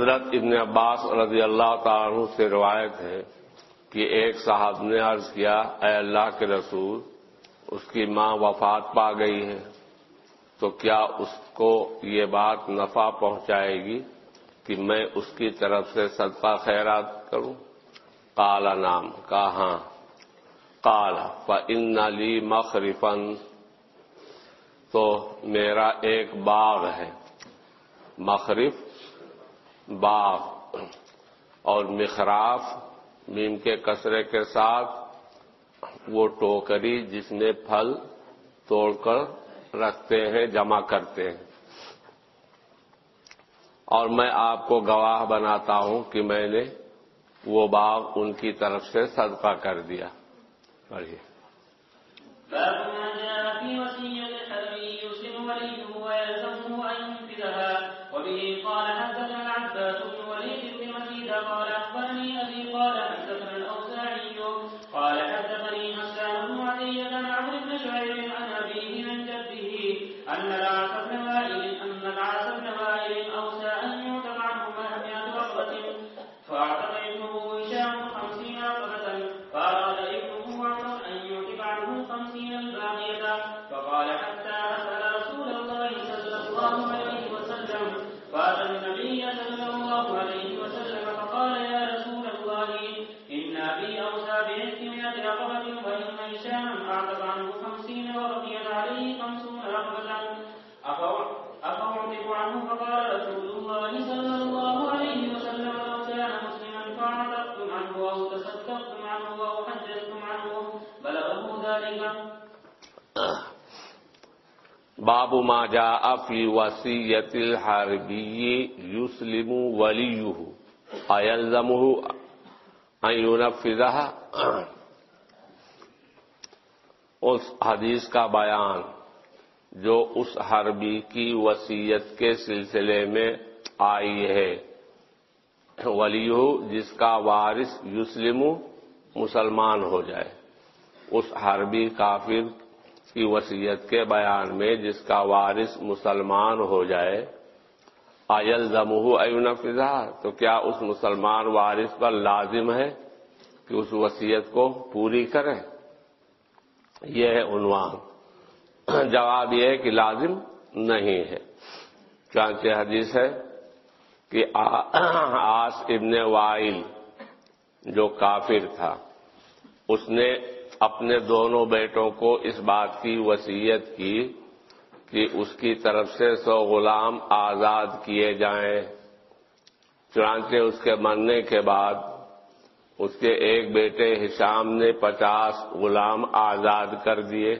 حضرت ابن عباس رضی اللہ تعالیٰ سے روایت ہے کہ ایک صاحب نے عرض کیا، اے اللہ کے رسول، اس کی ماں وفات پا گئی ہے، تو کیا اس کو یہ بات نفع پہنچائے گی کہ میں اس کی طرف سے صدقہ خیرات کروں؟ کالا نام کہاں ہاں۔ کالا ان لی مخرفن تو میرا ایک باغ ہے۔ مخرف باغ اور مخراف میم کے کسرے کے ساتھ وہ ٹوکری جس میں پھل توڑ کر رکھتے ہیں، جمع کرتے ہیں۔ اور میں آپ کو گواہ بناتا ہوں کہ میں نے وہ باغ ان کی طرف سے صدقہ کر دیا۔ پڑھیے۔ باب ما جاء فی وصیت الحربی یسلم ولیہ ایلزمہ ان ينفذها اس حدیث کا بیان جو اس حربی کی وصیت کے سلسلے میں آئی ہے. ولیہ جس کا وارث یسلم مسلمان ہو جائے. اس حربی کافر کی وصیت کے بیان میں جس کا وارث مسلمان ہو جائے آئل زمہ ایون فضا تو کیا اس مسلمان وارث پر لازم ہے کہ اس وصیت کو پوری کرے؟ یہ ہے عنوان۔ جواب یہ ہے کہ لازم نہیں ہے۔ چانچہ حدیث ہے کہ آس ابن وائل جو کافر تھا، اس نے اپنے دونوں بیٹوں کو اس بات کی وصیت کی کہ اس کی طرف سے سو غلام آزاد کیے جائیں۔ چنانچہ اس کے مرنے کے بعد اس کے ایک بیٹے ہشام نے پچاس غلام آزاد کر دیے۔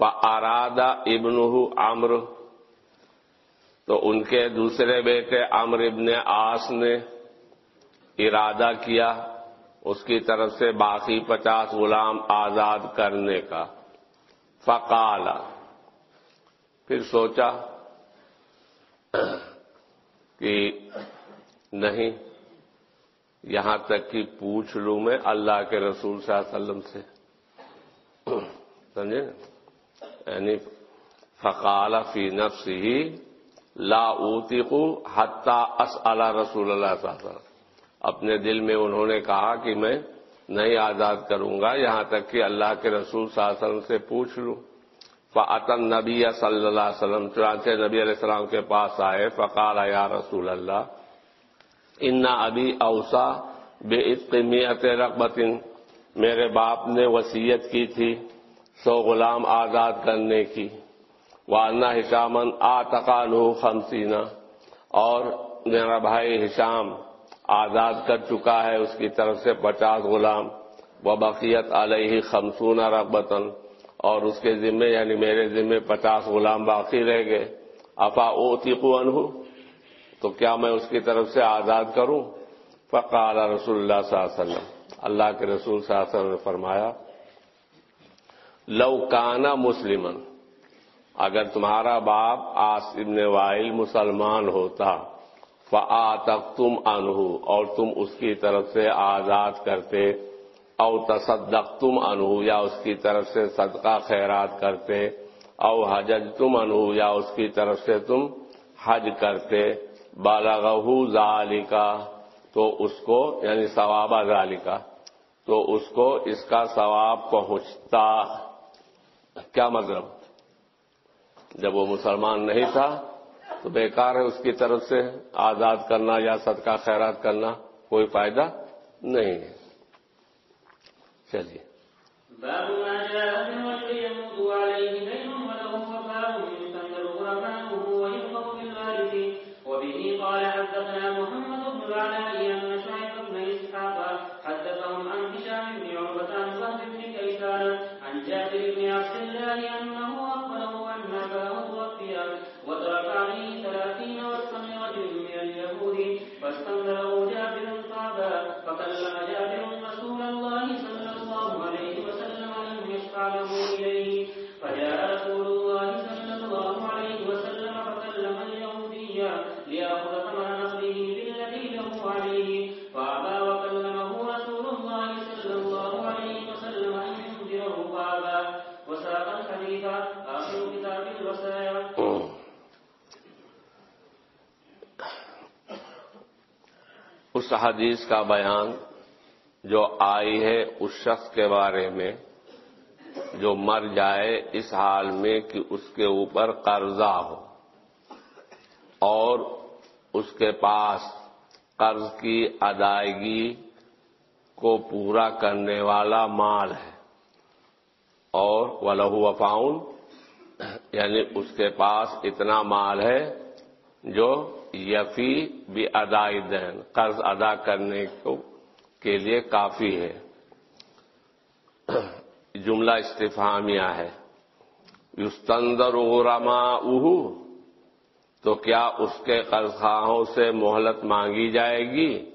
ارادہ ابن امر تو ان کے دوسرے بیٹے امر ابن آس نے ارادہ کیا۔ اس کی طرف سے باقی پچاس غلام آزاد کرنے کا۔ فقالا پھر سوچا کہ نہیں، یہاں تک کہ پوچھ لوں میں اللہ کے رسول صلی اللہ علیہ وسلم سے۔ سمجھے؟ یعنی فقال فی نفس ہی لا اوتیقو حتی اسأل رسول اللہ صلی اللہ علیہ وسلم۔ اپنے دل میں انہوں نے کہا کہ میں نہیں آزاد کروں گا، یہاں تک کہ اللہ کے رسول صلی اللہ علیہ وسلم سے پوچھ لوں۔ فعطن نبی صلی اللہ علیہ وسلم، چنانچہ نبی علیہ السلام کے پاس آئے، فقال یا رسول اللہ ان ابھی اوسا بے عطمیت رقبت میرے باپ نے وسیعت کی تھی سو غلام آزاد کرنے کی۔ وانا ہشامن آ تقان خمسینہ اور میرا بھائی ہشام آزاد کر چکا ہے اس کی طرف سے پچاس غلام و بقیت علیہ خمسون رغبتن اور اس کے ذمے یعنی میرے ذمے پچاس غلام باقی رہ گئے۔ افا او انہو؟ تو کیا میں اس کی طرف سے آزاد کروں؟ فقال رسول اللہ صلی اللہ علیہ وسلم۔ اللہ کے رسول صلی اللہ علیہ وسلم نے فرمایا، لو کانا مسلمن اگر تمہارا باپ آس ابن وائل مسلمان ہوتا فا تک تم انہو اور تم اس کی طرف سے آزاد کرتے او تصدق تم انہو یا اس کی طرف سے صدقہ خیرات کرتے او حجج تم انہو یا اس کی طرف سے تم حج کرتے بالغہ ذالکا تو اس کو یعنی ثوابہ ذالکا تو اس کو اس کا ثواب پہنچتا۔ کیا مطلب؟ جب وہ مسلمان نہیں تھا تو بیکار ہے اس کی طرف سے آزاد کرنا یا صدقہ خیرات کرنا کوئی فائدہ نہیں ہے۔ چلیے۔ باب ما جاء في الرجل يموت اليهود جابر صعبا فكلم جابر رسول الله صلى الله عليه وسلم أن يشفع له إليه فجاء اس حدیث کا بیان جو آئی ہے اس شخص کے بارے میں، جو مر جائے اس حال میں کہ اس کے اوپر قرضہ ہو اور اس کے پاس قرض کی ادائیگی کو پورا کرنے والا مال ہے اور وہ وفاؤن یعنی اس کے پاس اتنا مال ہے جو یفی بھی ادائی دین قرض ادا کرنے کو کے لیے کافی ہے۔ جملہ استفامیہ ہے۔ یستندر غرما اہو تو کیا اس کے قرض خواہوں سے مہلت مانگی جائے گی؟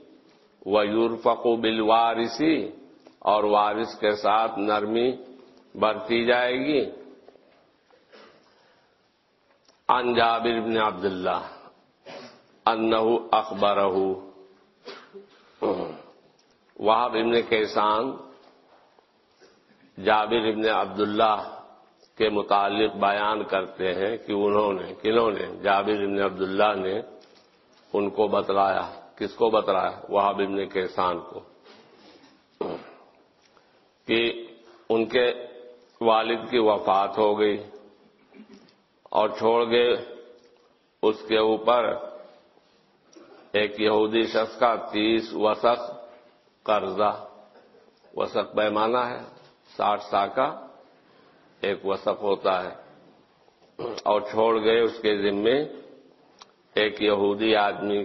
وہ یورفق بالوارثی، اور وارث کے ساتھ نرمی برتی جائے گی۔ عن جابر بن عبداللہ۔ انہو اخبرہو۔ وہاب ابن کیسان، جابر ابن عبداللہ کے متعلق بیان کرتے ہیں کہ انہوں نے، کنہوں نے، جابر ابن عبداللہ نے ان کو بتلایا۔ کس کو بتلایا؟ وہاب ابن کیسان کو۔ کہ ان کے والد کی وفات ہو گئی اور چھوڑ گئے، اس کے اوپر ایک یہودی شخص کا تیس وسق قرضہ، وسق پیمانہ ہے، ساٹھ سا کا ایک وسق ہوتا ہے۔ اور چھوڑ گئے اس کے ذمے ایک یہودی آدمی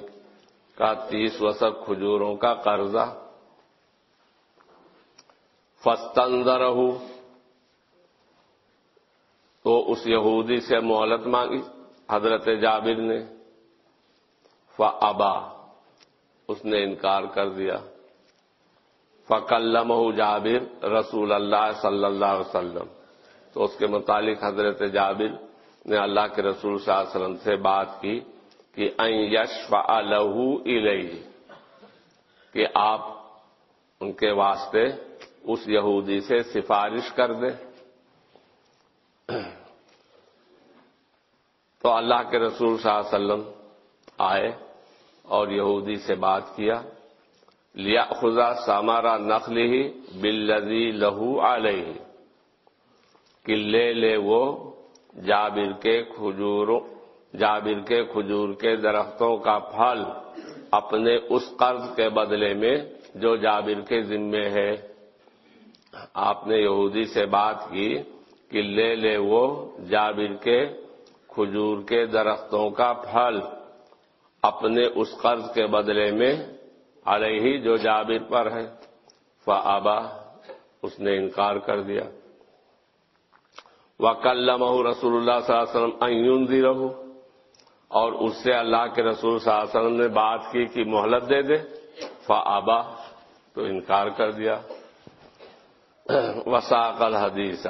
کا تیس وسق کھجوروں کا قرضہ۔ فستندر تو اس یہودی سے مہلت مانگی، حضرت جابر نے۔ فبا اس نے انکار کر دیا۔ فکلم جابر رسول اللہ صلی اللہ علیہ وسلم۔ تو اس کے متعلق حضرت جابر نے اللہ کے رسول صلی اللہ علیہ وسلم سے بات کی کہ این یش فلو کہ آپ ان کے واسطے اس یہودی سے سفارش کر دیں۔ تو اللہ کے رسول صلی اللہ علیہ وسلم آئے۔ اور یہودی سے بات کیا لیا خدا سامارا نقل ہی بلدی لہو علیہ کہ لے لے وہ جابر کے کھجوروں جابر کے کھجور کے درختوں کا پھل اپنے اس قرض کے بدلے میں جو جابر کے ذمے ہے۔ آپ نے یہودی سے بات کی کہ لے لے وہ جابر کے کھجور کے درختوں کا پھل۔ اپنے اس قرض کے بدلے میں علیہ جو جابر پر ہے، فآبا، اس نے انکار کر دیا۔ وکلم رسول اللہ صلی اللہ علیہ وسلم ایون دی رہو اور اس سے اللہ کے رسول صلی اللہ علیہ وسلم نے بات کی کہ مہلت دے دے۔ فآبا، تو انکار کر دیا۔ وساق الحدیث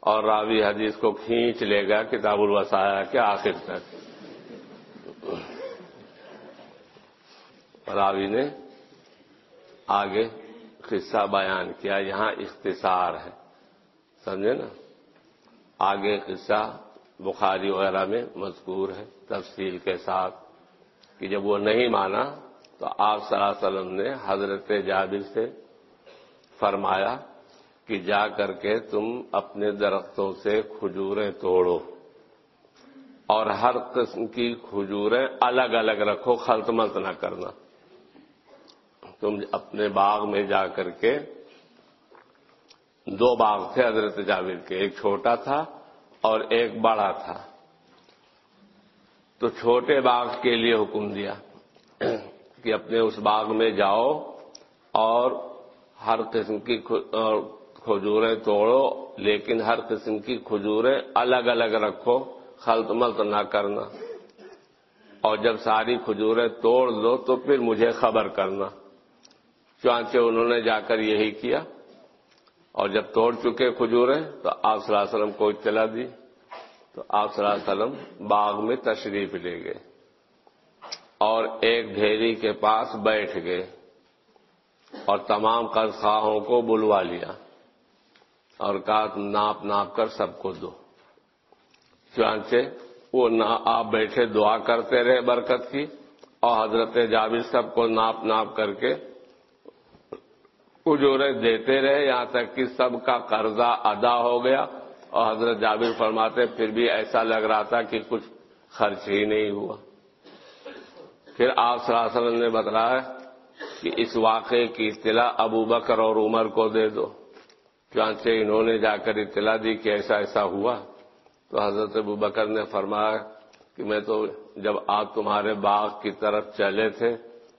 اور راوی حدیث کو کھینچ لے گا، کتاب الوسایا کے آخر تک۔ راوی نے آگے قصہ بیان کیا، یہاں اختصار ہے۔ سمجھے نا؟ آگے قصہ بخاری وغیرہ میں مذکور ہے تفصیل کے ساتھ کہ جب وہ نہیں مانا تو آپ صلی اللہ علیہ وسلم نے حضرت جابر سے فرمایا کہ جا کر کے تم اپنے درختوں سے کھجوریں توڑو اور ہر قسم کی کھجوریں الگ الگ رکھو، خلط ملت نہ کرنا۔ تم اپنے باغ میں جا کر کے دو باغ تھے حضرت جاوید کے، ایک چھوٹا تھا اور ایک بڑا تھا۔ تو چھوٹے باغ کے لیے حکم دیا کہ اپنے اس باغ میں جاؤ اور ہر قسم کی کھجوریں توڑو، لیکن ہر قسم کی کھجوریں الگ الگ رکھو، خلط ملت نہ کرنا۔ اور جب ساری کھجوریں توڑ دو تو پھر مجھے خبر کرنا۔ چانچے انہوں نے جا کر یہی کیا اور جب توڑ چکے کھجوریں تو آپ صلی اللہ علیہ وسلم کو اطلاع دی تو آپ صلی اللہ علیہ وسلم باغ میں تشریف لے گئے اور ایک ڈھیری کے پاس بیٹھ گئے اور تمام قرض خواہوں کو بلوا لیا اور کہا ناپ ناپ کر سب کو دو چانچہ وہ آپ بیٹھے دعا کرتے رہے برکت کی اور حضرت جابر سب کو ناپ ناپ کر کے اجورے دیتے رہے، یہاں تک کہ سب کا قرضہ ادا ہو گیا۔ اور حضرت جابر فرماتے، پھر بھی ایسا لگ رہا تھا کہ کچھ خرچ ہی نہیں ہوا۔ پھر آپ صلی اللہ علیہ وسلم نے بتلایا کہ اس واقعے کی اطلاع ابو بکر اور عمر کو دے دو۔ چانچہ انہوں نے جا کر اطلاع دی کہ ایسا ایسا ہوا۔ تو حضرت ابو بکر نے فرمایا کہ میں تو جب آپ تمہارے باغ کی طرف چلے تھے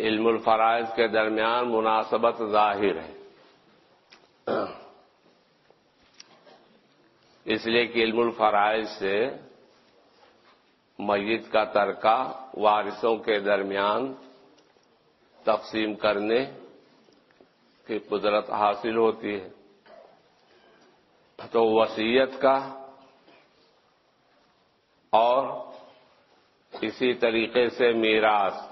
علم الفرائض کے درمیان مناسبت ظاہر ہے۔ اس لیے کہ علم الفرائض سے میت کا ترکہ وارثوں کے درمیان تقسیم کرنے کی قدرت حاصل ہوتی ہے۔ تو وسیعت کا اور اسی طریقے سے میراث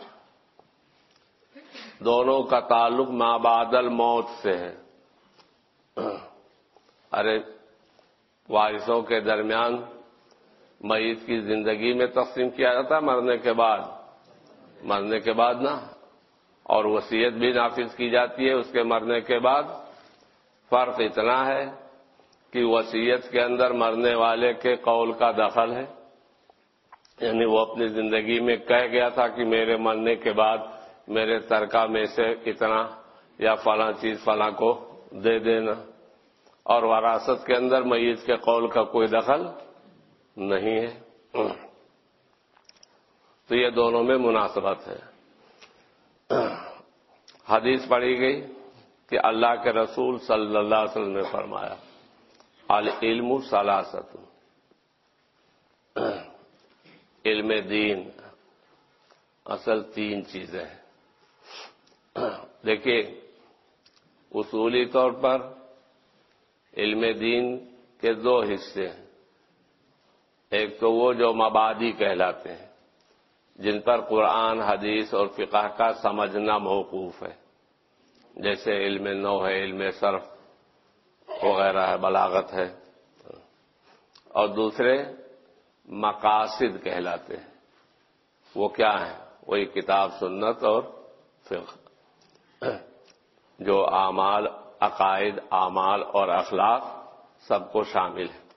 دونوں کا تعلق مابادل موت سے ہے۔ ارے، وارثوں کے درمیان میت کی زندگی میں تقسیم کیا جاتا مرنے کے بعد۔ مرنے کے بعد نا اور وصیت بھی نافذ کی جاتی ہے۔ اس کے مرنے کے بعد فرق اتنا ہے کہ وصیت کے اندر مرنے والے کے قول کا دخل ہے۔ یعنی وہ اپنی زندگی میں کہہ گیا تھا کہ میرے مرنے کے بعد میرے ترکہ میں سے اتنا یا فلاں چیز فلاں کو دے دینا۔ اور وراثت کے اندر میت کے قول کا کوئی دخل نہیں ہے۔ تو یہ دونوں میں مناسبت ہے۔ حدیث پڑھی گئی کہ اللہ کے رسول صلی اللہ علیہ وسلم نے فرمایا، العلم سلاست علم دین، اصل تین چیزیں ہیں۔ دیکھیے، اصولی طور پر علم دین کے دو حصے ہیں۔ ایک تو وہ جو مبادی کہلاتے ہیں، جن پر قرآن، حدیث اور فقہ کا سمجھنا موقوف ہے۔ جیسے علم نو ہے، علم صرف وغیرہ ہے، بلاغت ہے۔ اور دوسرے مقاصد کہلاتے ہیں۔ وہ کیا ہیں؟ وہی کتاب، سنت اور فقہ۔ جو اعمال، عقائد، اعمال اور اخلاق سب کو شامل ہے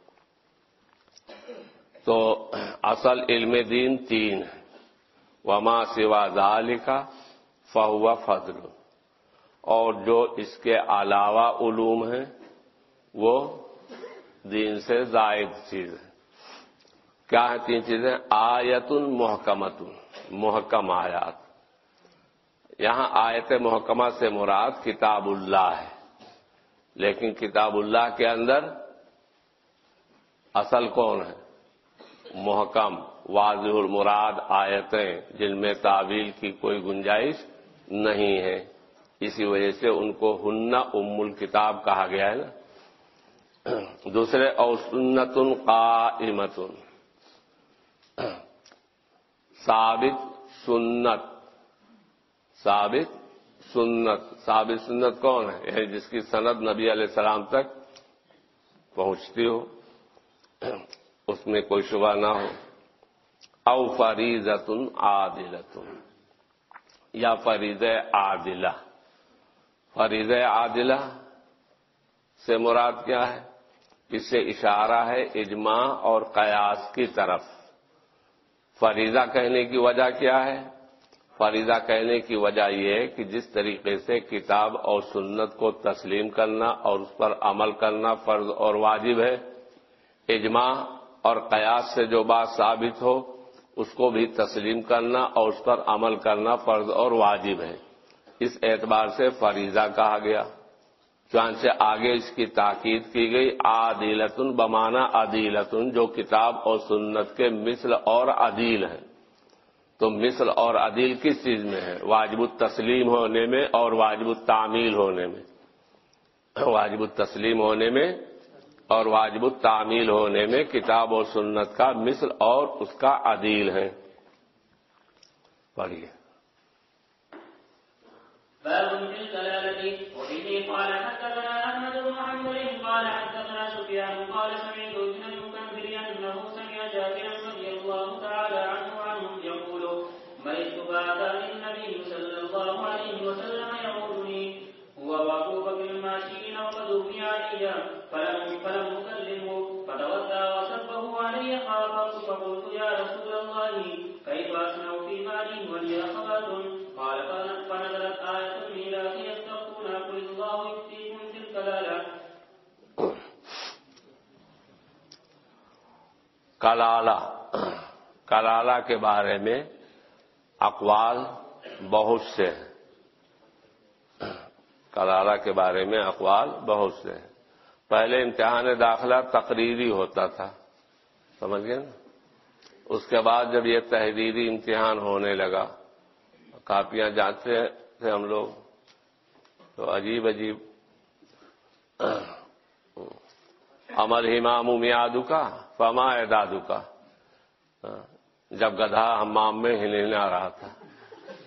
تو اصل علم دین تین ہے۔ وما سوا ذال کا فہو فضل۔ اور جو اس کے علاوہ علوم ہیں، وہ دین سے زائد چیز ہے کیا ہے تین چیزیں؟ آیت محکمت محکم آیات۔ یہاں آیت محکمہ سے مراد کتاب اللہ ہے۔ لیکن کتاب اللہ کے اندر اصل کون ہے؟ محکم، واضح المراد آیتیں جن میں تعویل کی کوئی گنجائش نہیں ہے۔ اسی وجہ سے ان کو ہن ام الکتاب کہا گیا ہے نا۔ دوسرے، اور سنت قائمت ثابت سنت۔ ثابت سنت ثابت سنت کون ہے؟ یعنی جس کی سند نبی علیہ السلام تک پہنچتی ہو، اس میں کوئی شبہ نہ ہو۔ او فریضت عادلت یا فریض عادلہ۔ فریض عادلہ سے مراد کیا ہے؟ اس سے اشارہ ہے اجماع اور قیاس کی طرف۔ فریضہ کہنے کی وجہ کیا ہے؟ فریضہ کہنے کی وجہ یہ ہے کہ جس طریقے سے کتاب اور سنت کو تسلیم کرنا اور اس پر عمل کرنا فرض اور واجب ہے، اجماع اور قیاس سے جو بات ثابت ہو، اس کو بھی تسلیم کرنا اور اس پر عمل کرنا فرض اور واجب ہے۔ اس اعتبار سے فریضہ کہا گیا۔ چانچہ آگے اس کی تاکید کی گئی عادلتن بمانا عدیلتن جو کتاب اور سنت کے مثل اور عدیل ہیں۔ تو مثل اور عدیل کس چیز میں ہے؟ واجب التسلیم ہونے میں اور واجب التعمیل ہونے میں۔ واجب التسلیم ہونے میں اور واجب التعمیل ہونے میں کتاب اور سنت کا مثل اور اس کا عدیل ہے۔ پڑھیے۔ قال سمعت ابن المكنثر أنه سمع جابرا رضي الله تعالى عنه مرضت فأتاني النبي صلى الله عليه وسلم يعودني هو وأبو بكر ماشيين وقد أغمي علي فلم فلم أكلمه فتوضأ وسبه علي خافت فقلت يا رسول الله، كيف أصنع في مالي ولي أخوات قال فنزلت آية الميراث يستفتون قل الله يفتيكم في الكلالة. کلالہ کلالہ کے بارے میں اقوال بہت سے ہیں۔ کلالہ کے بارے میں اقوال بہت سے ہیں۔ پہلے امتحان داخلہ تقریری ہوتا تھا۔ سمجھ گئے نا؟ اس کے بعد جب یہ تحریری امتحان ہونے لگا، کاپیاں جانتے تھے ہم لوگ۔ تو عجیب عجیب امر ہمام میادو کا، فما دادو کا۔ ہاں۔ جب گدھا ہمام میں ہلنے آ رہا تھا۔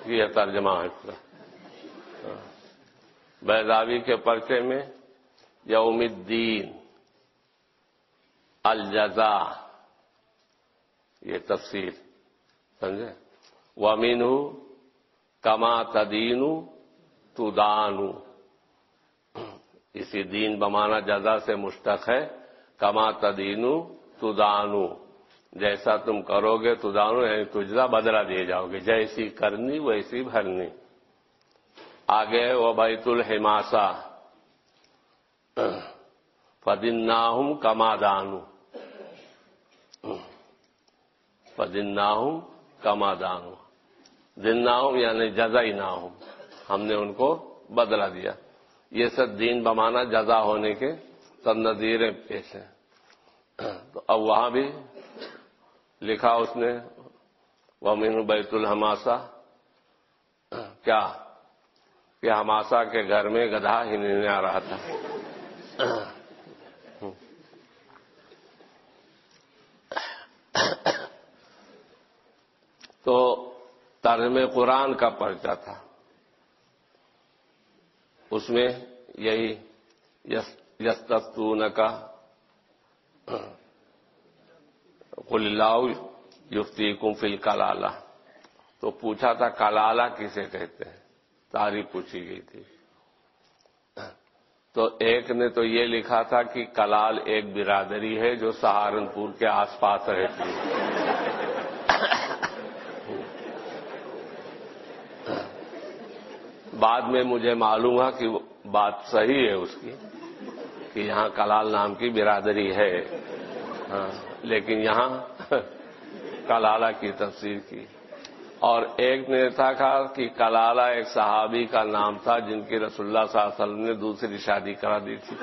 یہ ترجمہ ہے۔ بیداوی کے پرچے میں یوم الدین، الجزا۔ یہ تفصیل سمجھے؟ ومین کما تدین تدانو اسی دین بمانا جزا سے مشتق ہے۔ کما تدینو تدانو جیسا تم کرو گے تدانو یعنی تجزا بدلا دیے جاؤ گے۔ جیسی کرنی، ویسی بھرنی۔ آگے وہ بیت الحماسا فدن ناہم کما دانو فدن ناہم کما دانو دن ناہم یعنی جزائی ناہم ہم نے ان کو بدلا دیا۔ یہ سب دین بمانا جزا ہونے کے سب نظیریں پیش ہیں۔ تو اب وہاں بھی لکھا اس نے وہ مین بیت الحماسا کیا؟ کہ ہماسا کے گھر میں گدھا ہی نہیں آ رہا تھا۔ تو ترجمہ قرآن کا پرچہ تھا۔ اس میں یہی یستون کا قل اللہ یفتی کم فل کلالہ تو پوچھا تھا کلالہ کسے کہتے ہیں؟ تاریخ پوچھی گئی تھی۔ تو ایک نے تو یہ لکھا تھا کہ کلال ایک برادری ہے جو سہارنپور کے آس پاس رہتی ہے۔ بعد میں مجھے معلوم ہے کہ بات صحیح ہے اس کی، کہ یہاں کلال نام کی برادری ہے۔ ہاں۔ لیکن یہاں کلالہ کی تفسیر کی۔ اور ایک نے تھا کہ کلالہ ایک صحابی کا نام تھا جن کی رسول اللہ صلی اللہ علیہ وسلم نے دوسری شادی کرا دی تھی۔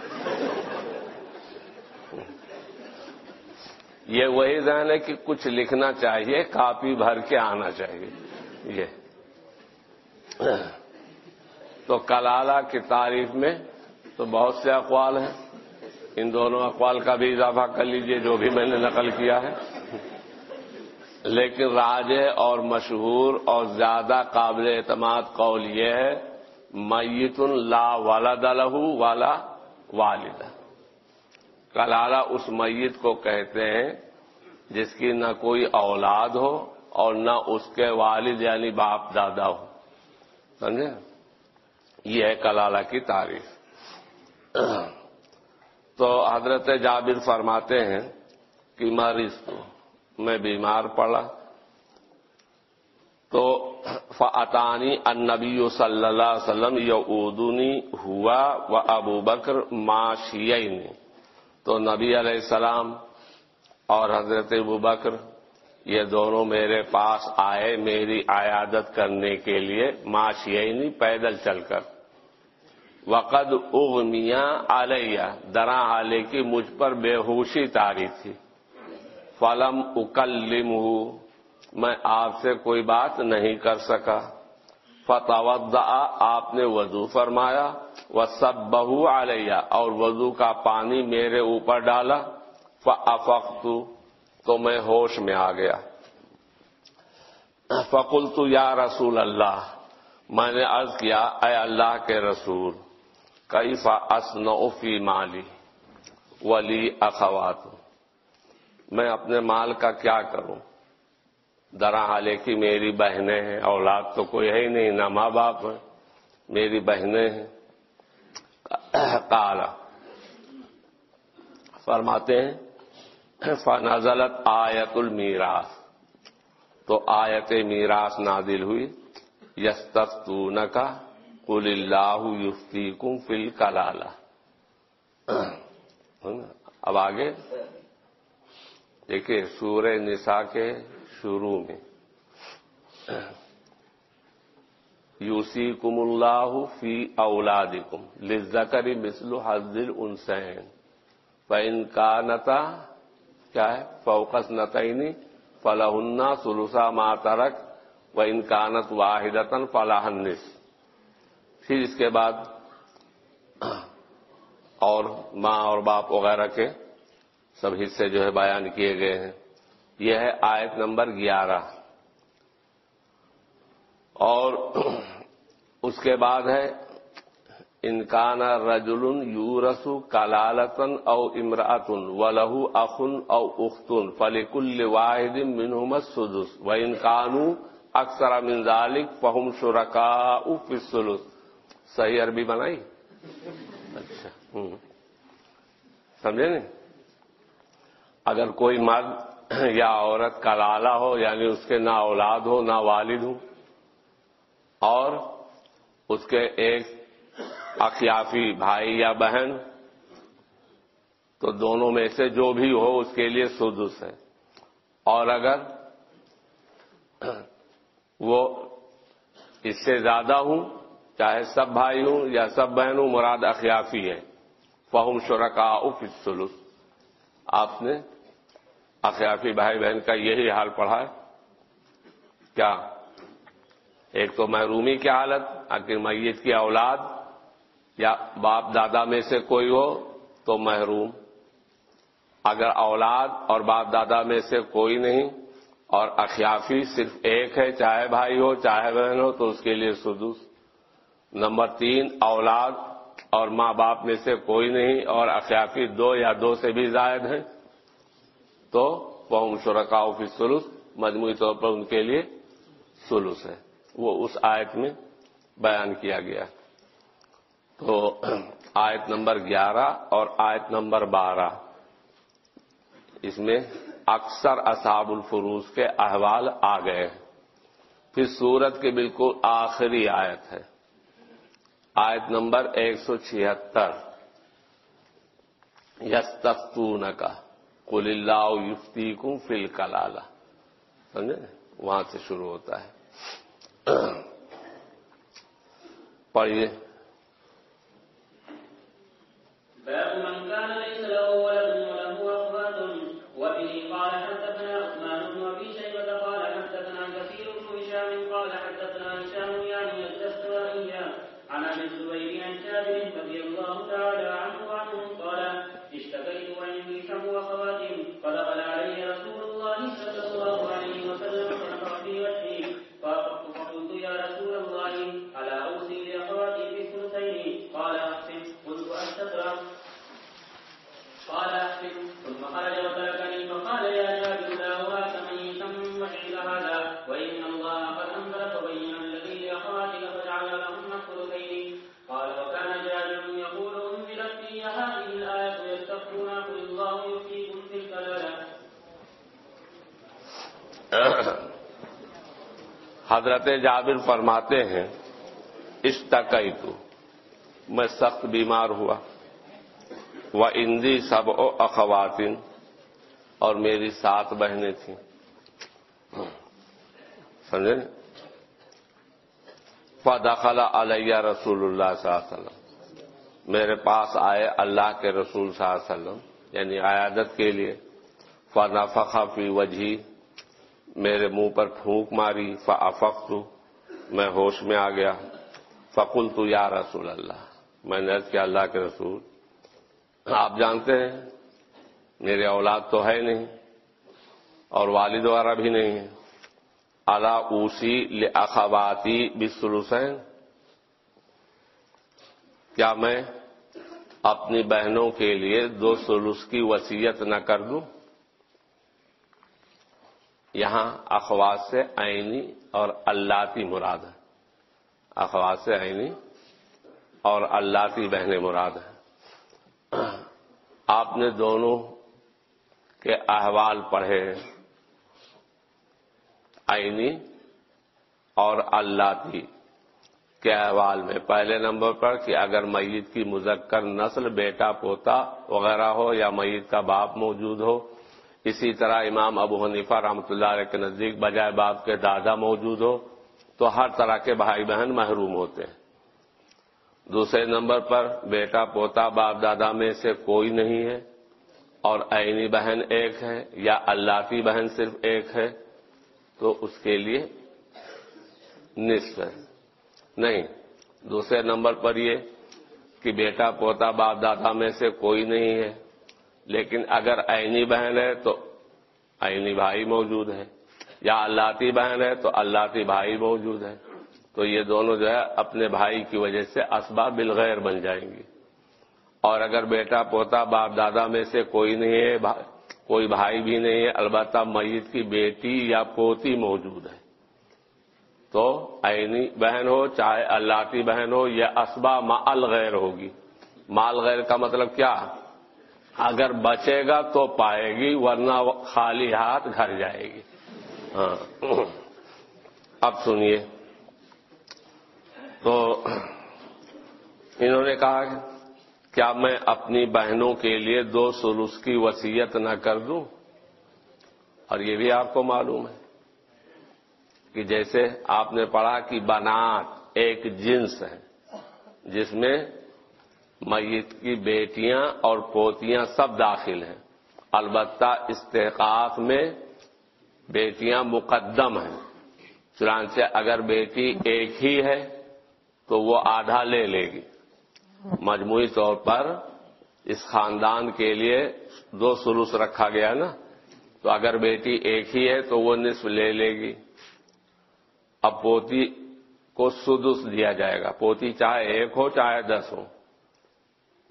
یہ وہی ذہن ہے کہ کچھ لکھنا چاہیے، کاپی بھر کے آنا چاہیے۔ یہ۔ تو کلالہ کی تعریف میں تو بہت سے اقوال ہیں۔ ان دونوں اقوال کا بھی اضافہ کر لیجیے، جو بھی میں نے نقل کیا ہے۔ لیکن راج اور مشہور اور زیادہ قابل اعتماد قول یہ ہے میت لا والد لہو والا والدہ کلالہ اس میت کو کہتے ہیں جس کی نہ کوئی اولاد ہو اور نہ اس کے والد یعنی باپ دادا ہو۔ سمجھے؟ یہ ہے کلالہ کی تعریف۔ تو حضرت جابر فرماتے ہیں کہ مریض تو میں بیمار پڑا تو فعطانی النبی صلی اللہ علیہ وسلم یعودنی ہوا و ابو بکر معاشی تو نبی علیہ السلام اور حضرت ابو بکر یہ دونوں میرے پاس آئے میری عیادت کرنے کے لیے معاشی پیدل چل کر وقد اغمیاں علیہ، درا علیہ کی مجھ پر بے ہوشی تاری تھی۔ فلم اکلم ہوں میں آپ سے کوئی بات نہیں کر سکا۔ فتح آپ نے وضو فرمایا۔ وہ سب بہو علیہ، اور وضو کا پانی میرے اوپر ڈالا۔ فقت تو میں ہوش میں آ گیا۔ فقل تو یا رسول اللہ، میں نے عرض کیا، اے اللہ کے رسول کئی فا اسنفی مالی ولی اخوات میں اپنے مال کا کیا کروں؟ درا حالے کی میری بہنیں ہیں، اولاد تو کوئی ہے ہی نہیں، نہ ماں باپ ہیں، میری بہنیں ہیں۔ کالا فرماتے ہیں، فنزلت آیت المیراث۔ تو آیت میراث نادل ہوئی یستفتون کا قل اللہ یفتی کم فل کلالہ اب آگے؟ دیکھیے سورہ نساء کے شروع میں یوسی کم اللہ فی اولاد کم لزکری مسلو حضل انسین فن کا نتا کیا ہے فوکس نتعینی فلاح سلوسا ماترک و انکانت واحدتن فلاحنس پھر اس کے بعد اور ماں اور باپ وغیرہ کے سب حصے جو ہے بیان کیے گئے ہیں۔ یہ ہے آیت نمبر گیارہ۔ اور اس کے بعد ہے انکان رجل یورسو کلالتن او امراطن و لہو اخن او اختن فلیکل واحد منہمت سدس و انکانو اکثر من ذالک فہم شرکا فلس صحیح عربی بنائی؟ اچھا سمجھے نہیں؟ اگر کوئی مرد یا عورت کا لالا ہو یعنی اس کے نہ اولاد ہو، نہ والد ہو، اور اس کے ایک اخیافی بھائی یا بہن، تو دونوں میں سے جو بھی ہو، اس کے لیے سدس ہے۔ اور اگر وہ اس سے زیادہ ہوں چاہے سب بھائی ہوں یا سب بہن ہوں مراد اخیافی ہے فہم شرکا اف سلوس آپ نے اخیافی بھائی بہن کا یہی حال پڑھا ہے۔ کیا؟ ایک تو محرومی کی حالت اگر میت کی اولاد، یا باپ دادا میں سے کوئی ہو تو محروم۔ اگر اولاد اور باپ دادا میں سے کوئی نہیں، اور اخیافی صرف ایک ہے، چاہے بھائی ہو، چاہے بہن ہو، تو اس کے لیے سدوس نمبر تین، اولاد اور ماں باپ میں سے کوئی نہیں اور اخیافی دو یا دو سے بھی زائد ہیں، تو وہ شرکا فی سلوس مجموعی طور پر ان کے لیے سلوس ہے۔ وہ اس آیت میں بیان کیا گیا۔ تو آیت نمبر گیارہ اور آیت نمبر بارہ، اس میں اکثر اصحاب الفروز کے احوال آ گئے۔ پھر سورت کی بالکل آخری آیت ہے۔ آیت نمبر ایک سو چھہتر۔ یس کا کل اللہ یفتی کو فل کلالا سمجھے؟ وہاں سے شروع ہوتا ہے۔ پڑھیے۔ حضرت جابر فرماتے ہیں اشتقی تو میں سخت بیمار ہوا وہ اندی سب اخواتین، اور میری سات بہنیں تھیں۔ سمجھے؟ فدخل علیہ رسول اللہ صلی اللہ علیہ وسلم۔ میرے پاس آئے اللہ کے رسول صلی اللہ علیہ وسلم یعنی عیادت کے لیے۔ فنفخ فی وجہی میرے منہ پر پھونک ماری فافقت میں ہوش میں آ گیا۔ فقل تو یا رسول اللہ، میں نے عرض کیا اللہ کے رسول، آپ جانتے ہیں، میرے اولاد تو ہے نہیں، اور والد وغیرہ بھی نہیں ہے اللہ اوسی اخواتی بسلوسین کیا میں اپنی بہنوں کے لیے دو سلوس کی وسیعت نہ کر دوں؟ یہاں اخوات سے عینی اور اللہ مراد ہے۔ اخوات سے عینی اور اللہ بہنیں مراد ہے آپ نے دونوں کے احوال پڑھے عینی اور اللہ کے احوال میں۔ پہلے نمبر پر کہ اگر میت کی مذکر نسل بیٹا پوتا وغیرہ ہو یا میت کا باپ موجود ہو اسی طرح امام ابو حنیفہ رحمۃ اللہ علیہ کے نزدیک بجائے باپ کے دادا موجود ہو، تو ہر طرح کے بھائی بہن محروم ہوتے ہیں۔ دوسرے نمبر پر بیٹا پوتا باپ دادا میں سے کوئی نہیں ہے اور عینی بہن ایک ہے یا اللہ بہن صرف ایک ہے، تو اس کے لیے نصف ہے۔ نہیں، دوسرے نمبر پر یہ کہ بیٹا پوتا باپ دادا میں سے کوئی نہیں ہے۔ لیکن اگر عینی بہن ہے تو عینی بھائی موجود ہے یا اللہ بہن ہے تو اللہ بھائی موجود ہے تو یہ دونوں جو ہے اپنے بھائی کی وجہ سے اسباب بالغیر بن جائیں گی۔ اور اگر بیٹا پوتا باپ دادا میں سے کوئی نہیں ہے کوئی بھائی بھی نہیں ہے، البتہ میت کی بیٹی یا پوتی موجود ہے۔ تو عینی بہن ہو، چاہے اللہ بہن ہو یا اسبا مال غیر ہوگی۔ مال غیر کا مطلب کیا؟ اگر بچے گا تو پائے گی، ورنہ خالی ہاتھ گھر جائے گی۔ ہاں۔ اب سنیے۔ تو انہوں نے کہا کیا میں اپنی بہنوں کے لیے دو سلوس کی وسیعت نہ کر دوں؟ اور یہ بھی آپ کو معلوم ہے کہ جیسے آپ نے پڑھا کہ بنات ایک جنس ہے، جس میں میت کی بیٹیاں اور پوتیاں سب داخل ہیں۔ البتہ استحقاق میں بیٹیاں مقدم ہیں۔ چنانچہ اگر بیٹی ایک ہی ہے تو وہ آدھا لے لے گی۔ مجموعی طور پر اس خاندان کے لیے دو سلوس رکھا گیا نا۔ تو اگر بیٹی ایک ہی ہے تو وہ نصف لے لے گی۔ اب پوتی کو سدس دیا جائے گا۔ پوتی چاہے ایک ہو چاہے دس ہو۔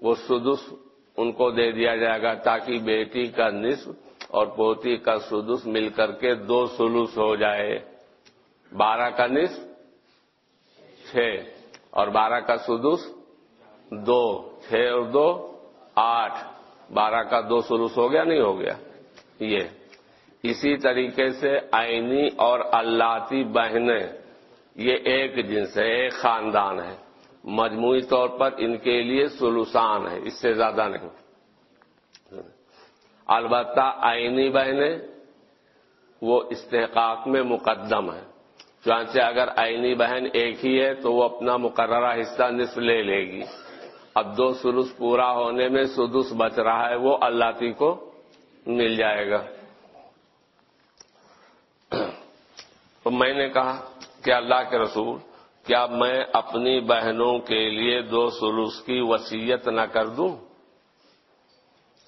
وہ سدس ان کو دے دیا جائے گا تاکہ بیٹی کا نصف اور پوتی کا سدس مل کر کے دو سلوس ہو جائے۔ بارہ کا نصف چھ اور بارہ کا سدس دو، چھ اور دو، آٹھ۔ بارہ کا دو سلوس ہو گیا نہیں ہو گیا؟ یہ۔ اسی طریقے سے آئینی اور اللاتی بہنیں، یہ ایک جنس ہے، ایک خاندان ہے۔ مجموعی طور پر ان کے لیے سلوسان ہے، اس سے زیادہ نہیں۔ البتہ آئینی بہنیں وہ استحقاق میں مقدم ہے چانچہ اگر آئینی بہن ایک ہی ہے تو وہ اپنا مقررہ حصہ نصف لے لے گی۔ اب دو سلوس پورا ہونے میں سدس بچ رہا ہے، وہ اللہ کو مل جائے گا۔ تو میں نے کہا کہ اللہ کے رسول کیا میں اپنی بہنوں کے لیے دو سلوس کی وسیعت نہ کر دوں؟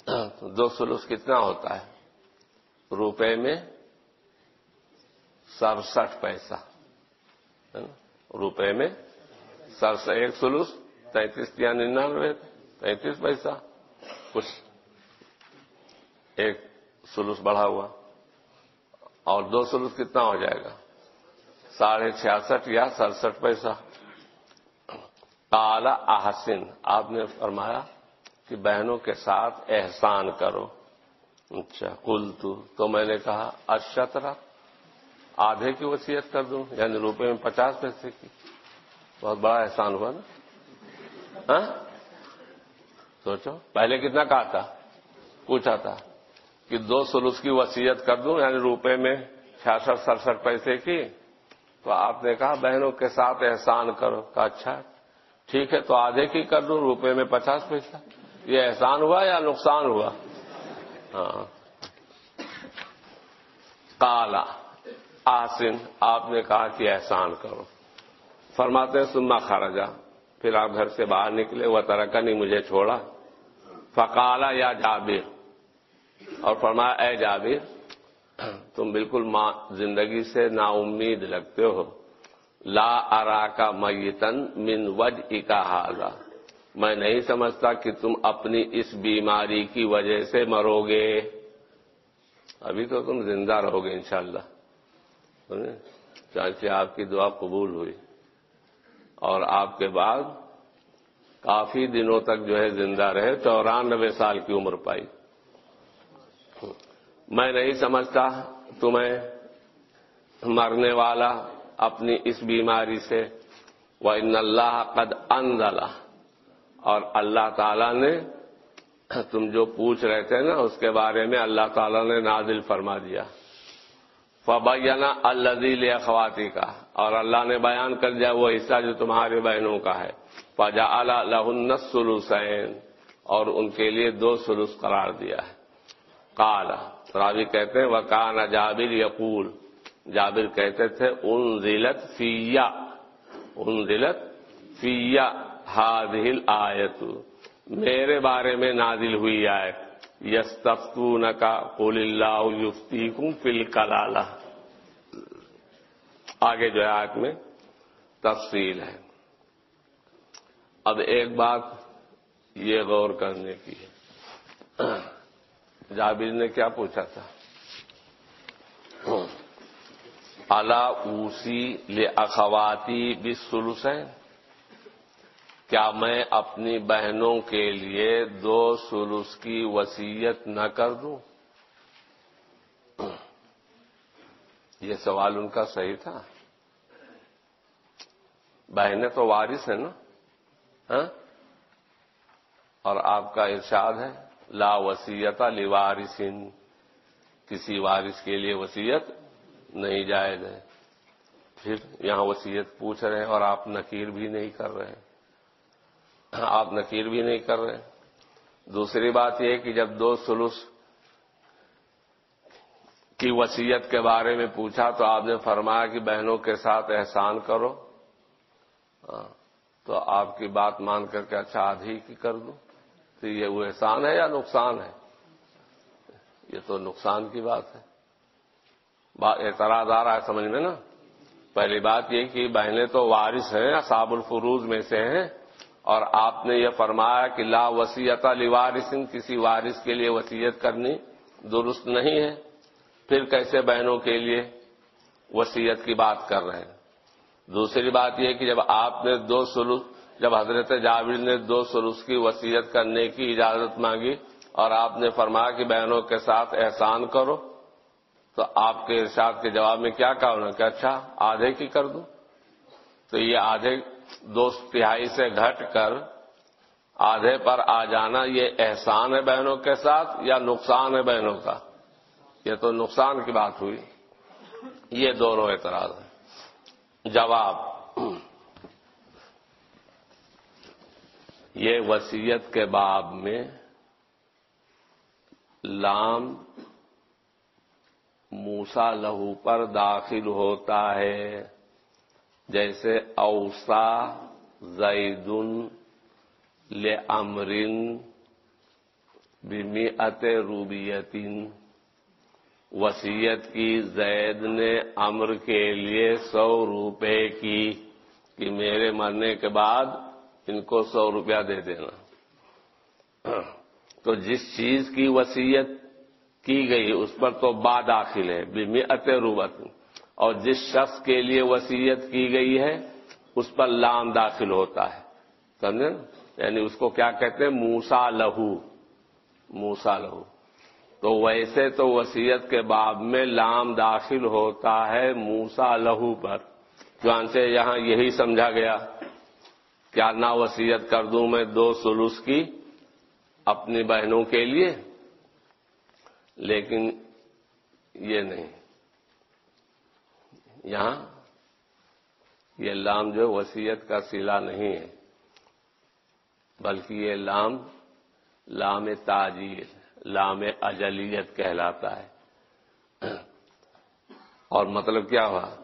دو سلوس کتنا ہوتا ہے؟ روپے میں سڑسٹھ پیسہ روپے میں سڑسٹھ، ایک سلوس، تینتیس یا ننانوے، تینتیس پیسہ، کچھ ایک سلوس بڑھا ہوا، اور دو سلوس کتنا ہو جائے گا؟ ساڑھے چھیاسٹھ یا سڑسٹھ پیسہ۔ کالا احسن، آپ نے فرمایا کہ بہنوں کے ساتھ احسان کرو۔ اچھا کل تو میں نے کہا اشترا آدھے کی وصیت کر دوں یعنی روپے میں پچاس پیسے کی۔ بہت بڑا احسان ہوا نا۔ ہاں؟ سوچو، پہلے کتنا کہا تھا؟ پوچھا تھا کہ دو سلوس کی وصیت کر دوں یعنی روپے میں چھیاسٹھ، سڑسٹھ پیسے کی۔ تو آپ نے کہا، بہنوں کے ساتھ احسان کرو۔ کہا اچھا ٹھیک ہے، تو آدھے کی کر دوں، روپے میں پچاس پیسہ۔ یہ احسان ہوا یا نقصان ہوا؟ ہاں۔ کالا آسن، آپ نے کہا کہ احسان کرو۔ فرماتے ہیں سما خرجا۔ پھر آپ گھر سے باہر نکلے، وہ ترکا نہیں مجھے چھوڑا۔ فقالا، یا جابر۔ اور فرمایا، اے جابر تم بالکل زندگی سے نا امید لگتے ہو۔ لا ارا کا میتن من وج کا حاضا میں نہیں سمجھتا کہ تم اپنی اس بیماری کی وجہ سے مرو گے ابھی تو تم زندہ رہو گے انشاءاللہ۔ چانچہ آپ کی دعا قبول ہوئی۔ اور آپ کے بعد کافی دنوں تک جو ہے زندہ رہے، چورانوے سال کی عمر پائی۔ میں نہیں سمجھتا تمہیں مرنے والا اپنی اس بیماری سے۔ وہ ان اللہ قد انزلہ اور اللہ تعالی نے تم جو پوچھ رہے تھے نا، اس کے بارے میں اللہ تعالی نے نازل فرما دیا۔ فبینہ الدیل اخواتی کا اور اللہ نے بیان کر دیا، وہ حصہ جو تمہاری بہنوں کا ہے۔ فجا لہن سلوسین اور ان کے لیے دو سلوس قرار دیا ہے۔ کالا راوی کہتے ہیں وہ جابر یقول۔ جابر کہتے تھے ان ضلعت فیا ان ضلعت فیا ہادل آیت۔ میرے بارے میں نازل ہوئی آیت۔ یس کا قول اللہ یفتی کم فل کلالہ آگے جو ہے آیت میں تفصیل ہے۔ اب ایک بات یہ غور کرنے کی ہے۔ جابر نے کیا پوچھا تھا؟ اللہ اوسی لے اخواتی بسلوسین کیا میں اپنی بہنوں کے لیے دو سلوس کی وسیعت نہ کر دوں؟ یہ سوال ان کا صحیح تھا۔ بہنیں تو وارث ہیں نا؟ ہاں؟ اور آپ کا ارشاد ہے۔ لا وسیعت لوارثن کسی وارث کے لیے وسیعت نہیں جائز ہے پھر یہاں وسیعت پوچھ رہے ہیں اور آپ نکیر بھی نہیں کر رہے۔ آپ نکیر بھی نہیں کر رہے۔ دوسری بات یہ کہ جب دو سلوس کی وسیعت کے بارے میں پوچھا تو آپ نے فرمایا کہ بہنوں کے ساتھ احسان کرو۔ ہاں، تو آپ کی بات مان کر کے اچھا آدھی کی کر دوں۔ تو یہ وہ احسان ہے یا نقصان ہے؟ یہ تو نقصان کی بات ہے۔ اعتراض آ رہا ہے، سمجھ میں نا؟ پہلی بات یہ کہ بہنیں تو وارث ہیں اصاب الفروز میں سے ہیں، اور آپ نے یہ فرمایا کہ لا وسیعت علی وارث کسی وارث کے لیے وسیعت کرنی درست نہیں ہے۔ پھر کیسے بہنوں کے لیے وسیعت کی بات کر رہے ہیں؟ دوسری بات یہ کہ جب آپ نے دو سلوس جب حضرت جابر نے دو سلوس کی وسیعت کرنے کی اجازت مانگی اور آپ نے فرمایا کہ بہنوں کے ساتھ احسان کرو، تو آپ کے ارشاد کے جواب میں کیا کہا؟ انہوں نے کہ اچھا آدھے کی کر دوں تو یہ آدھے دو تہائی سے گھٹ کر آدھے پر آ جانا، یہ احسان ہے بہنوں کے ساتھ یا نقصان ہے بہنوں کا؟ یہ تو نقصان کی بات ہوئی۔ یہ دونوں اعتراض ہیں۔ جواب یہ وسیعت کے باب میں لام موسا لہو پر داخل ہوتا ہے۔ جیسے اوسا زیدن لے امرن بمیت روبیتن۔ وسیعت کی زید نے امر کے لیے سو روپے کی کہ میرے مرنے کے بعد ان کو سو روپیہ دے دینا۔ تو جس چیز کی وسیعت کی گئی، اس پر تو با داخل ہے بمیت روبت۔ اور جس شخص کے لیے وسیعت کی گئی ہے، اس پر لام داخل ہوتا ہے۔ سمجھے؟ یعنی اس کو کیا کہتے ہیں؟ موسا لہو۔ موسا لہو۔ تو ویسے تو وسیعت کے باب میں لام داخل ہوتا ہے موسا لہو پر۔ چانچہ یہاں یہی سمجھا گیا۔ کیا نہ وسیعت کر دوں میں دو سلوس کی اپنی بہنوں کے لیے؟ لیکن یہ نہیں۔ یہاں یہ لام جو وسیعت کا سلا نہیں ہے، بلکہ یہ لام لام تاجیر لام اجلیت کہلاتا ہے۔ اور مطلب کیا ہوا؟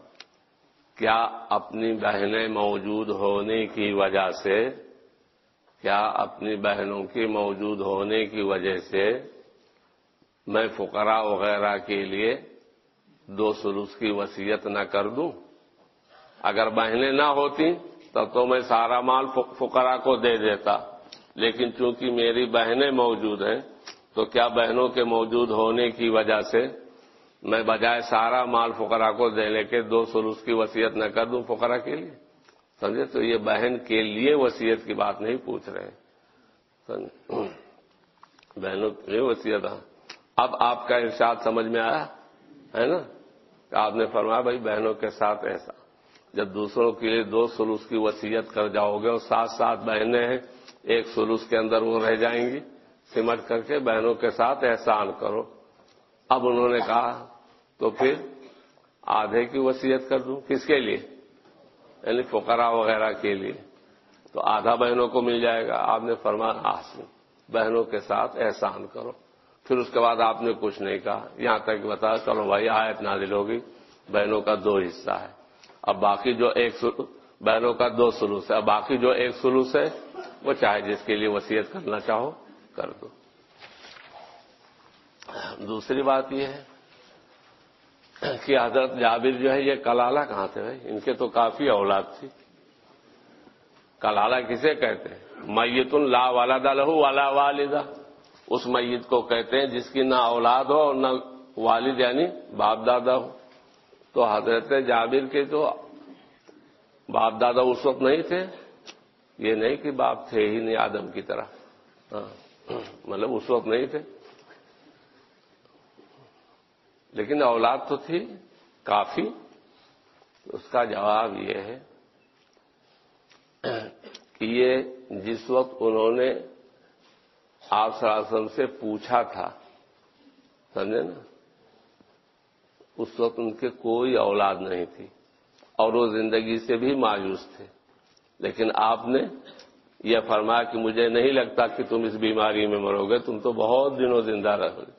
کیا اپنی بہنیں موجود ہونے کی وجہ سے کیا اپنی بہنوں کی موجود ہونے کی وجہ سے میں فقراء وغیرہ کے لیے دو سلوس کی وسیعت نہ کر دوں؟ اگر بہنیں نہ ہوتی تب تو میں سارا مال فقراء کو دے دیتا، لیکن چونکہ میری بہنیں موجود ہیں تو کیا بہنوں کے موجود ہونے کی وجہ سے میں بجائے سارا مال فقراء کو دینے کے دو سلوس کی وسیعت نہ کر دوں فقراء کے لیے۔ سمجھے؟ تو یہ بہن کے لیے وسیعت کی بات نہیں پوچھ رہے۔ بہنوں کے لیے وسیعت ہاں۔ اب آپ کا ارشاد سمجھ میں آیا؟ ہے نا؟ کہ آپ نے فرمایا بھائی بہنوں کے ساتھ ایسا۔ جب دوسروں کے لیے دو سلوس کی وسیعت کر جاؤ گے اور ساتھ ساتھ بہنیں ہیں، ایک سلوس کے اندر وہ رہ جائیں گی۔ سمٹ کر کے بہنوں کے ساتھ احسان کرو۔ اب انہوں نے کہا تو پھر آدھے کی وسیعت کر دوں کس کے لیے؟ یعنی فقرا وغیرہ کے لیے۔ تو آدھا بہنوں کو مل جائے گا۔ آپ نے فرمایا آسن بہنوں کے ساتھ احسان کرو۔ پھر اس کے بعد آپ نے کچھ نہیں کہا۔ یہاں تک بتا چلو بھائی، آیت نازل ہوگی۔ بہنوں کا دو حصہ ہے۔ اب باقی جو ایک بہنوں کا دو سلوس ہے۔ اب باقی جو ایک سلوس ہے، وہ چاہے جس کے لیے وسیعت کرنا چاہو، کر دو۔ دوسری بات یہ ہے کہ حضرت جابر جو ہے یہ کلالہ کہاں تھے بھائی ان کے تو کافی اولاد تھی۔ کلالہ کسے کہتے ہیں؟ میت لا والدہ لہو والا والدہ اس میت کو کہتے ہیں جس کی نہ اولاد ہو اور نہ والد یعنی باپ دادا ہو۔ تو حضرت جابر کے جو باپ دادا اس وقت نہیں تھے۔ یہ نہیں کہ باپ تھے ہی نہیں آدم کی طرح۔ ہاں، مطلب اس وقت نہیں تھے۔ لیکن اولاد تو تھی، کافی۔ اس کا جواب یہ ہے کہ یہ جس وقت انہوں نے آپ وسلم سے پوچھا تھا، سمجھے نا، اس وقت ان کے کوئی اولاد نہیں تھی اور وہ زندگی سے بھی مایوس تھے۔ لیکن آپ نے یہ فرمایا کہ مجھے نہیں لگتا کہ تم اس بیماری میں مرو گے، تم تو بہت دنوں زندہ رہو گے۔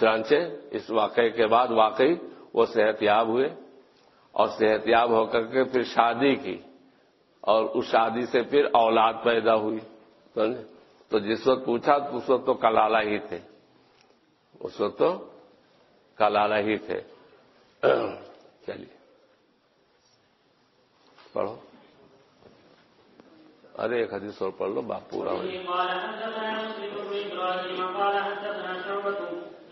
چنانچہ اس واقعے کے بعد واقعی وہ صحت یاب ہوئے اور صحت یاب ہو کر کے پھر شادی کی اور اس شادی سے پھر اولاد پیدا ہوئی تو جس وقت پوچھا تو اس وقت تو کلالا ہی تھے۔ اس وقت تو کلالا ہی تھے۔ چلیے۔ پڑھو۔ ارے ایک حدیث اور پڑھ لو، باپ پورا ہو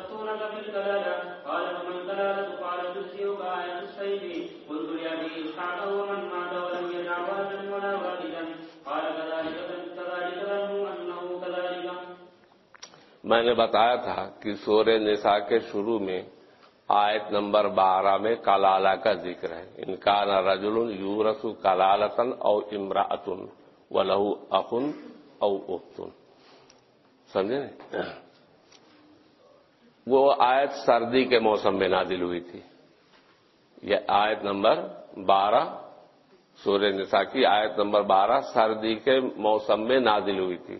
الله يستفتونك في الكلاله قال فمن كلاله قال تجزئك آية السيف قلت لأبي إسحاق ومن مات ولم يدع ولدا ولا والدا قال كذلك كذلك ظنوا أنه كذلك میں نے بتایا تھا کہ سور نساء کے شروع میں آیت نمبر بارہ میں کلالہ کا ذکر ہے۔ انکان رجل یورس کلالتن او امراطن و لہو اخن او اختن۔ سمجھے وہ آیت سردی کے موسم میں نادل ہوئی تھی۔ یہ آیت نمبر بارہ، سورہ نساء کی آیت نمبر بارہ سردی کے موسم میں نادل ہوئی تھی۔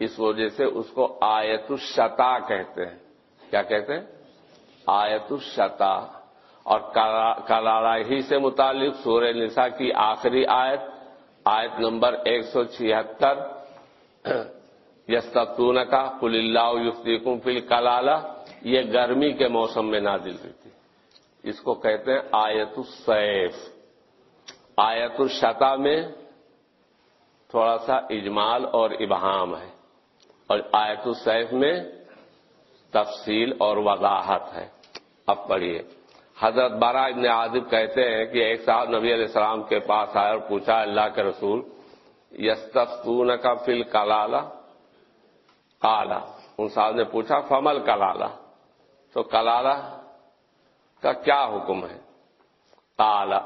اس وجہ سے اس کو آیت الشتا کہتے ہیں۔ کیا کہتے ہیں؟ آیت الشتا۔ اور کلالہ ہی سے متعلق سورہ نساء کی آخری آیت آیت نمبر ایک سو چھہتر۔ یستون کا کل اللہ یفتیکم فی کلالہ یہ گرمی کے موسم میں نازل ہوئی تھی۔ اس کو کہتے ہیں آیت السیف۔ آیت الشتا میں تھوڑا سا اجمال اور ابہام ہے۔ اور آیت السیف میں تفصیل اور وضاحت ہے۔ اب پڑھیے۔ حضرت بارہ ابن عادب کہتے ہیں کہ ایک صاحب نبی علیہ السلام کے پاس آئے اور پوچھا، اللہ کے رسول یستفتون کا فل کلالہ کالا ان صاحب نے پوچھا، فمل کلالہ؟ تو کلالہ کا کیا حکم ہے؟ کالا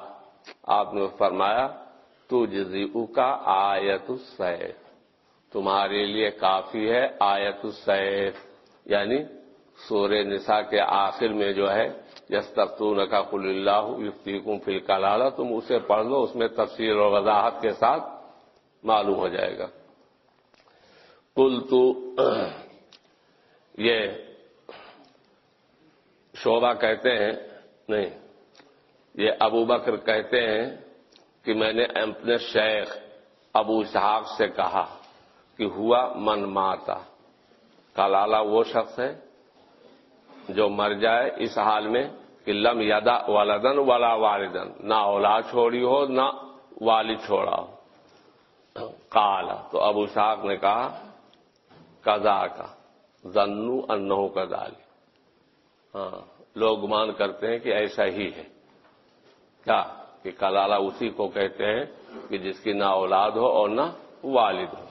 آپ نے فرمایا تو جزیو کا آیت السیف۔ تمہارے لیے کافی ہے آیت السیف۔ یعنی سور نساء کے آخر میں جو ہے یستفتون کا کل اللہ یفتیکم فی کلالہ تم اسے پڑھ لو، اس میں تفصیل اور وضاحت کے ساتھ معلوم ہو جائے گا۔ کل تو یہ شعبہ کہتے ہیں، نہیں، یہ ابو بکر کہتے ہیں کہ میں نے اپنے شیخ ابو اسحاق سے کہا کہ ہوا من ماتا۔ کلالا وہ شخص ہے جو مر جائے اس حال میں کہ لم یدا والدن ولا والدن، نہ اولاد چھوڑی ہو، نہ والد چھوڑا ہو۔ کالا تو ابو صاحب نے کہا کزا کا زنو انہوں کا دالی ہاں، لوگ گمان کرتے ہیں کہ ایسا ہی ہے۔ کیا؟ کہ کلالہ اسی کو کہتے ہیں کہ جس کی نہ اولاد ہو اور نہ والد ہو۔